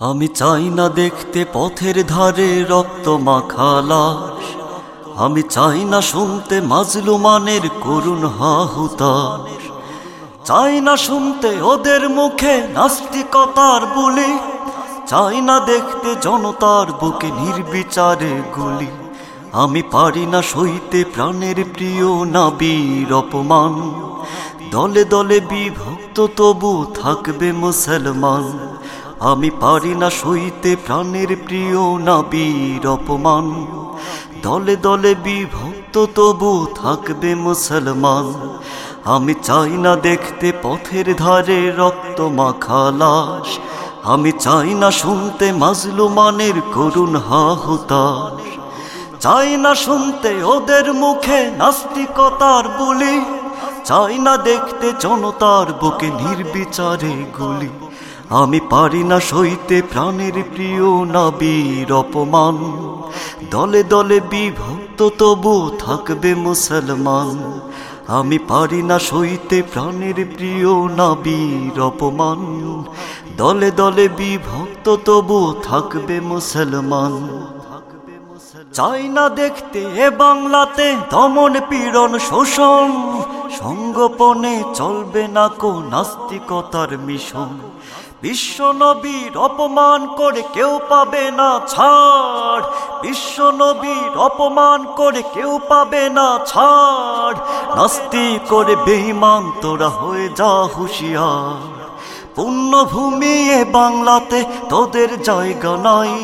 আমি চাই না দেখতে পথের ধারে রক্ত মাখালাস। আমি চাই না শুনতে মাজলুমানের করুণ হাহুতার চাই না শুনতে ওদের মুখে নাস্তিকতার বলি। চাই না দেখতে জনতার বুকে নির্বিচারে গুলি। আমি পারি না সইতে প্রাণের প্রিয় নাবির অপমান। দলে দলে বিভক্ত তবু থাকবে মুসলমান। আমি পারি না সইতে প্রাণের প্রিয় নাবির অপমান। দলে দলে বিভক্ত তবু থাকবে মুসলমান। আমি চাই না দেখতে পথের ধারে রক্ত মাখালাস আমি চাই না শুনতে মাজলুমানের করুণ হাহুতার চাই না শুনতে ওদের মুখে নাস্তিকতার বলি। চাই না দেখতে জনতার বুকে নির্বিচারে গুলি। আমি পারি না সইতে প্রাণের প্রিয় নাবির অপমান। দলে দলে বিভক্ত তবু থাকবে মুসলমান। আমি পারি না সইতে প্রাণের প্রিয় নাবির অপমান। দলে দলে বিভক্ত তবু থাকবে মুসলমান। চাই না দেখতে বাংলাতে দমন পীড়ন শোষণ। সঙ্গোপনে চলবে না কো নাস্তিকতার মিশন। বিশ্ব নবীর অপমান করে কেউ পাবে না ছাড়। বিশ্ব নবীর অপমান করে কেউ পাবে না ছাড়। নাস্তি করে বেঈমান তোরা হয়ে যা হুঁশিয়ার। পুণ্যভূমি এ বাংলাতে তোদের জায়গা নাই।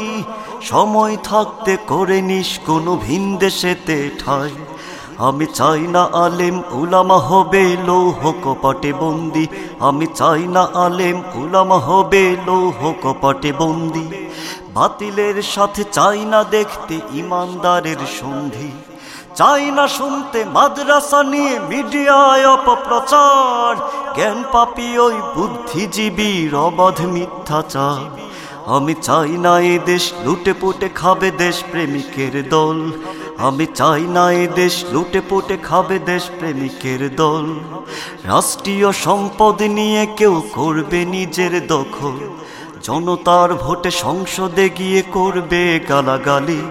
সময় থাকতে করে নিস কোনো ভিন দেশেতে ঠাই। আমি চাই না আলেম, উলামা হবে লৌহ কপাটে বন্দি। আমি চাই না আলেম, উলামা হবে লৌহ কপাটে বন্দি। বাতিলের সাথে চাই না দেখতে ইমানদারের সন্ধি। চাই না শুনতে মাদ্রাসা নিয়ে মিডিয়ায় অপপ্রচার। জ্ঞান পাপি ওই বুদ্ধিজীবীর অবাধ মিথ্যাচার। আমি চাই না এ দেশ লুটে পুটে খাবে দেশ প্রেমিকের দল। আমি চাই না এ দেশ লুটে পুটে খাবে দেশ প্রেমিকের দল। রাষ্ট্রীয় সম্পদ নিয়ে কেউ করবে নিজের দখল। জনতার ভোটে সংসদে গিয়ে করবে গালাগালি।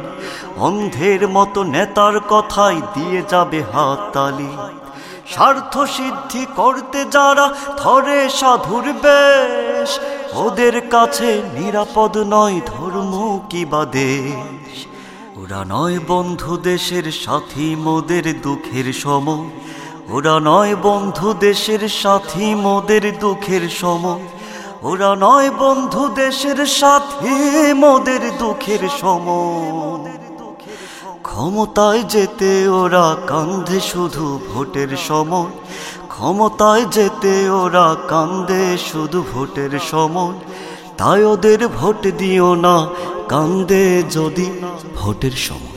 অন্ধের মতো নেতার কথাই দিয়ে যাবে হাততালি। স্বার্থ সিদ্ধি করতে যারা ধরে সাধুর বেশ। ওদের কাছে নিরাপদ নয় ধর্ম কি বা দেশ। ওরা নয় বন্ধু দেশের সাথী মোদের দুঃখের সময় ওরা নয় বন্ধু দেশের সাথী মোদের দুঃখের সময় ওরা নয় বন্ধু দেশের সাথী মোদের দুঃখের সময় ক্ষমতায় যেতে ওরা কান্ধে শুধু ভোটের সময় ক্ষমতায় যেতে ওরা কান্দে শুধু ভোটের সময় তাই ওদের ভোট দিও না কান্দে যদি ভোটের সময়।